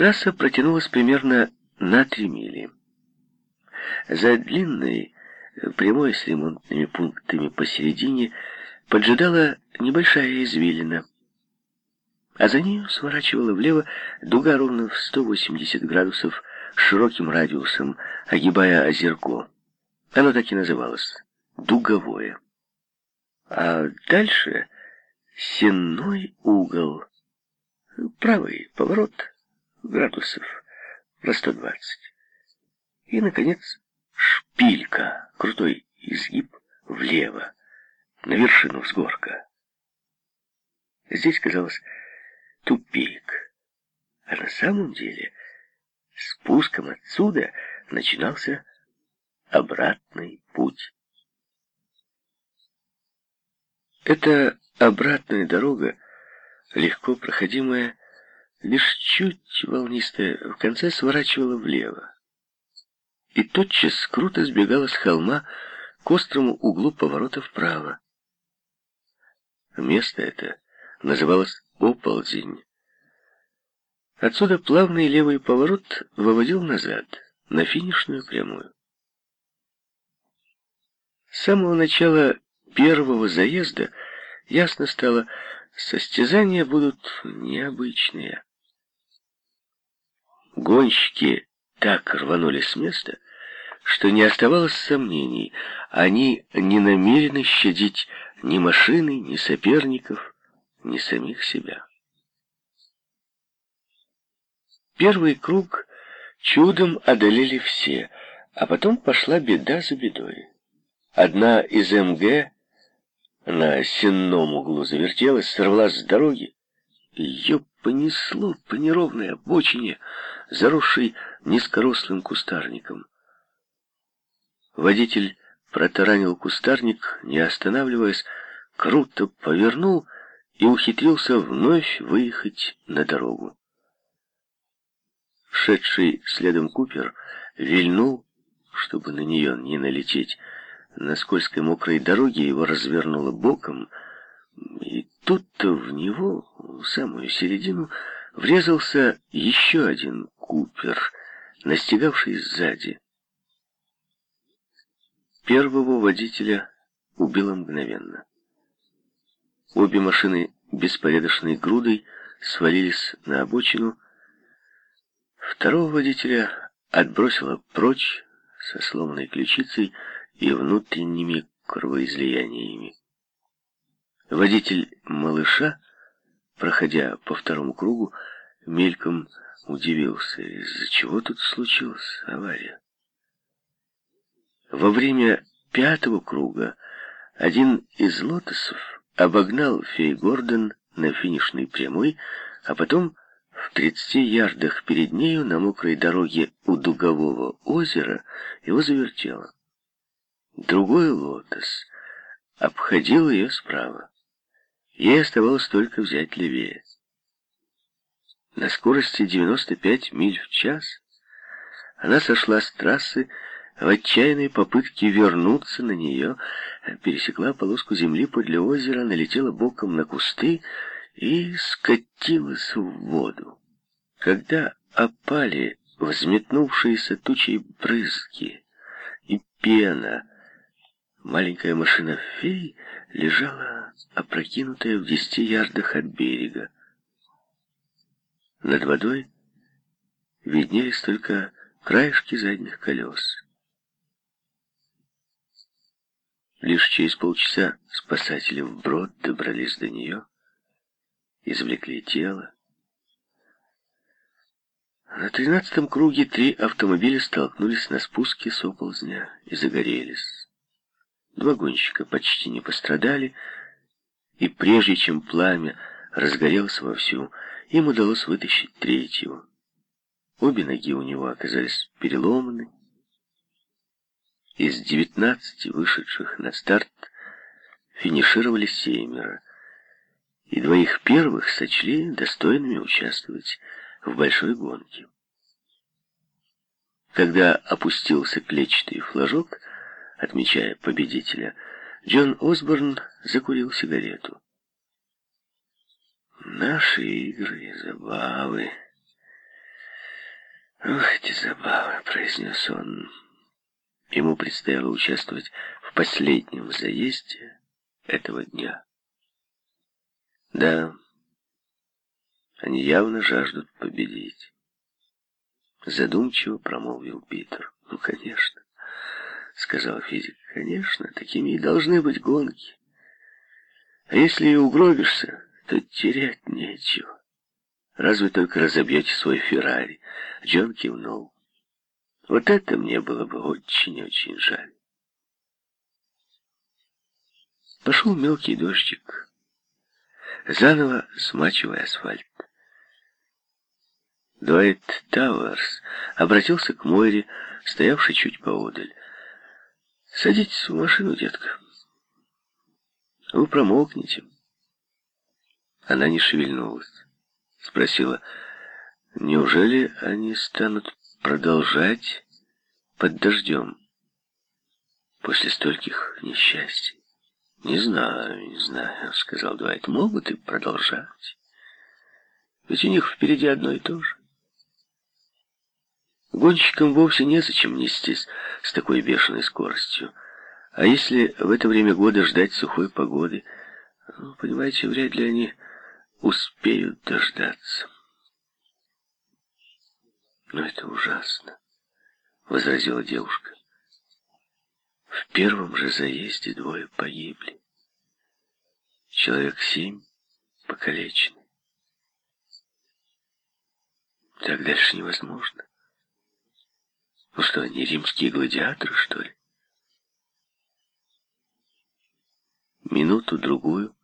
Трасса протянулась примерно на три мили. За длинной, прямой с ремонтными пунктами посередине, поджидала небольшая извилина, а за нею сворачивала влево дуга ровно в 180 градусов широким радиусом, огибая озерко. Оно так и называлось — дуговое. А дальше сенной угол, правый поворот градусов на 120. И, наконец, шпилька, крутой изгиб влево, на вершину взгорка. Здесь казалось тупик, а на самом деле спуском отсюда начинался обратный путь. Эта обратная дорога, легко проходимая, лишь чуть волнистая, в конце сворачивала влево. И тотчас круто сбегала с холма к острому углу поворота вправо. Место это называлось Оползень. Отсюда плавный левый поворот выводил назад, на финишную прямую. С самого начала первого заезда ясно стало, состязания будут необычные. Гонщики так рванули с места, что не оставалось сомнений, они не намерены щадить ни машины, ни соперников, ни самих себя. Первый круг чудом одолели все, а потом пошла беда за бедой. Одна из МГ на сенном углу завертелась, сорвалась с дороги. Ее понесло по неровной обочине, заросшей низкорослым кустарником. Водитель протаранил кустарник, не останавливаясь, круто повернул и ухитрился вновь выехать на дорогу. Шедший следом Купер вильнул, чтобы на нее не налететь. На скользкой мокрой дороге его развернуло боком, и тут-то в него, в самую середину, врезался еще один Купер, настигавший сзади. Первого водителя убило мгновенно. Обе машины беспорядочной грудой свалились на обочину. Второго водителя отбросило прочь со сломанной ключицей и внутренними кровоизлияниями. Водитель малыша, проходя по второму кругу, мельком удивился, из-за чего тут случилась авария. Во время пятого круга один из лотосов обогнал Фей Гордон на финишной прямой, а потом в 30 ярдах перед нею на мокрой дороге у Дугового озера его завертело. Другой лотос обходил ее справа. Ей оставалось только взять левее. На скорости 95 миль в час она сошла с трассы, в отчаянной попытке вернуться на нее, пересекла полоску земли подле озера, налетела боком на кусты и скатилась в воду. Когда опали взметнувшиеся тучей брызги и пена, маленькая машина фей лежала опрокинутая в десяти ярдах от берега. Над водой виднелись только краешки задних колес. Лишь через полчаса спасатели вброд добрались до нее, извлекли тело. На тринадцатом круге три автомобиля столкнулись на спуске с оползня и загорелись. Два гонщика почти не пострадали, и прежде чем пламя разгорелось вовсю, им удалось вытащить третьего. Обе ноги у него оказались переломаны, из девятнадцати вышедших на старт финишировали семеро, и двоих первых сочли достойными участвовать в большой гонке. Когда опустился клетчатый флажок, отмечая победителя, Джон Осборн закурил сигарету. «Наши игры и забавы», «Ох, эти забавы», — произнес он. Ему предстояло участвовать в последнем заезде этого дня. Да, они явно жаждут победить. Задумчиво промолвил Питер. Ну, конечно, сказал физик. Конечно, такими и должны быть гонки. А если и угробишься, то терять нечего. Разве только разобьете свой Феррари. Джон кивнул. Вот это мне было бы очень-очень жаль. Пошел мелкий дождик, заново смачивая асфальт. Дуайт Тауэрс обратился к Мойре, стоявшей чуть поодаль. «Садитесь в машину, детка. Вы промокнете». Она не шевельнулась. Спросила, неужели они станут продолжать под дождем после стольких несчастий? «Не знаю, не знаю», — сказал Дуайт. «Могут и продолжать. Ведь у них впереди одно и то же. Гонщикам вовсе незачем нестись с такой бешеной скоростью. А если в это время года ждать сухой погоды, ну, понимаете, вряд ли они успеют дождаться. Но это ужасно, возразила девушка. В первом же заезде двое погибли. Человек семь покалечены. Так дальше невозможно. Ну что, они римские гладиаторы, что ли? Минуту-другую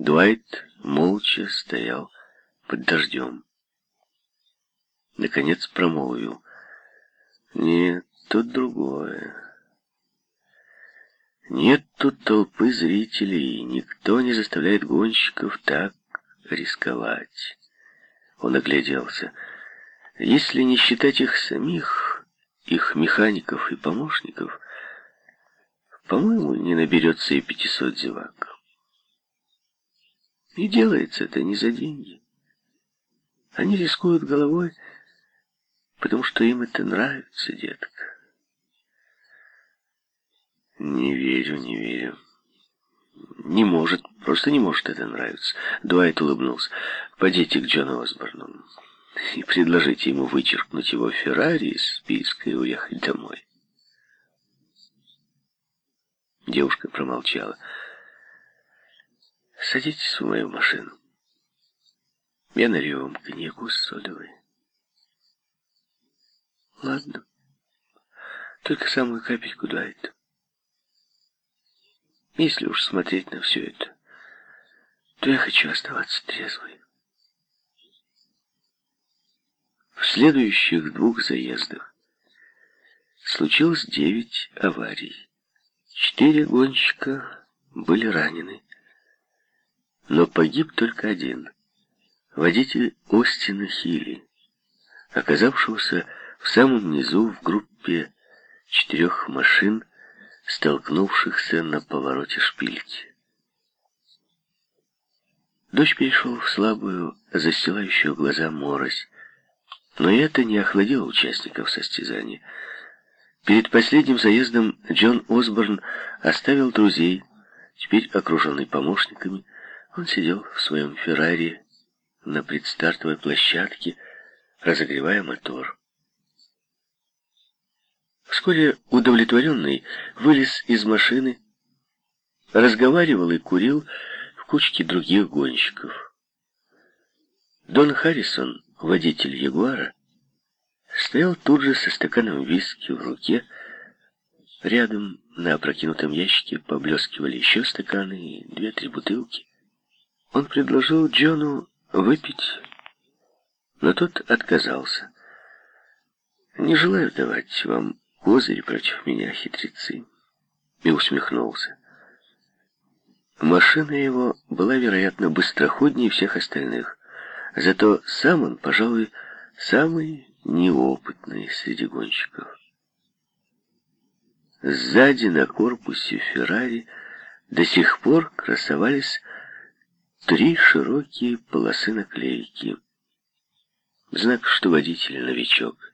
Дуайт молча стоял под дождем. Наконец промолвил. Нет, тут другое. Нет тут толпы зрителей, никто не заставляет гонщиков так рисковать. Он огляделся. Если не считать их самих, их механиков и помощников, по-моему, не наберется и пятисот зевак. И делается это не за деньги. Они рискуют головой, потому что им это нравится, детка. Не верю, не верю. Не может, просто не может это нравиться. Дуайт улыбнулся. Пойдите к Джону Осборну и предложите ему вычеркнуть его Феррари из списка и уехать домой. Девушка промолчала. «Садитесь в мою машину. Я налью вам коньяку с содовой». «Ладно. Только самую капельку дает». Если уж смотреть на все это, то я хочу оставаться трезвой. В следующих двух заездах случилось девять аварий. Четыре гонщика были ранены, но погиб только один. Водитель Остина Хилли, оказавшегося в самом низу в группе четырех машин, столкнувшихся на повороте шпильки. Дождь перешел в слабую, застилающую глаза морось, но это не охладило участников состязания. Перед последним заездом Джон Осборн оставил друзей, теперь окруженный помощниками. Он сидел в своем Феррари на предстартовой площадке, разогревая мотор. Вскоре удовлетворенный вылез из машины, разговаривал и курил в кучке других гонщиков. Дон Харрисон, водитель Ягуара, стоял тут же со стаканом виски в руке. Рядом на опрокинутом ящике поблескивали еще стаканы и две-три бутылки. Он предложил Джону выпить, но тот отказался. «Не желаю давать вам козырь против меня, хитрецы, и усмехнулся. Машина его была, вероятно, быстроходнее всех остальных, зато сам он, пожалуй, самый неопытный среди гонщиков. Сзади на корпусе Феррари до сих пор красовались три широкие полосы наклейки. Знак, что водитель новичок.